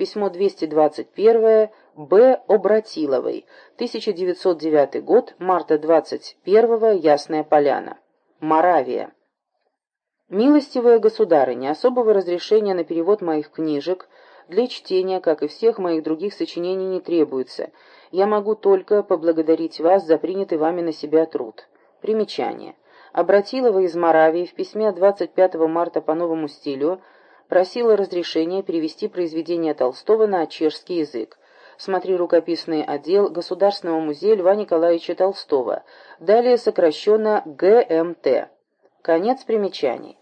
Письмо 221 Б. Обратиловой, 1909 год, марта 21 Ясная Поляна. Моравия. Милостивая государыня, особого разрешения на перевод моих книжек для чтения, как и всех моих других сочинений, не требуется. Я могу только поблагодарить вас за принятый вами на себя труд. Примечание. Обратилова из Моравии в письме 25 марта по новому стилю просила разрешения перевести произведение Толстого на чешский язык. Смотри рукописный отдел Государственного музея Льва Николаевича Толстого, далее сокращенно ГМТ. Конец примечаний.